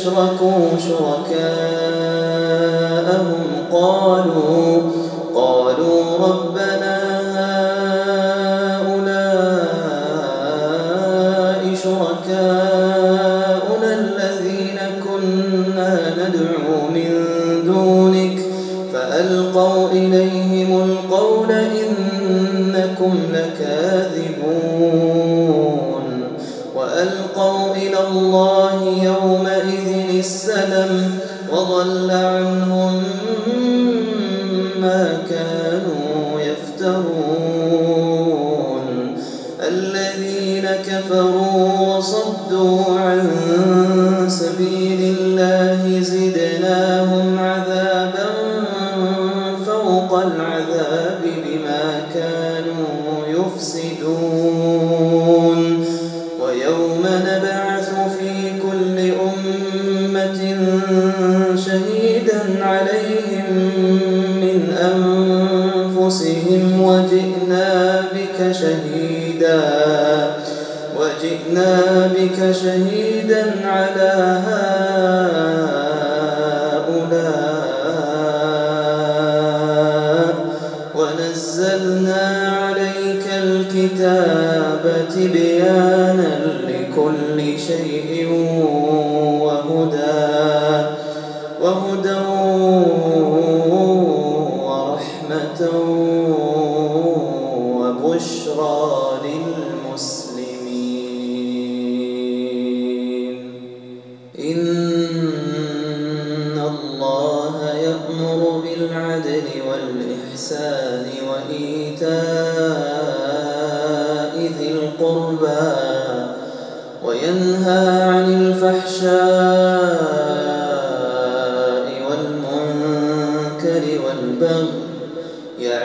أشركوا شركاءهم قالوا قالوا ربنا هؤلاء شركاؤنا الذين كنا ندعو من دونك فألقوا إليهم القول إنكم لكاذبون وألقوا إلى الله وضل عنهم ما كانوا يفترون. الذين كفروا وصدوا عن شهيدا عليهم من أنفسهم وجئنا بك شهيدا وجئنا بك شهيدا على هؤلاء. ونزلنا عليك الكتاب تبيانا لكل شيء وهدى. وهدى ورحمة وبشرى للمسلمين. إن الله يأمر بالعدل والإحسان وإيتاء ذي القربى وينهى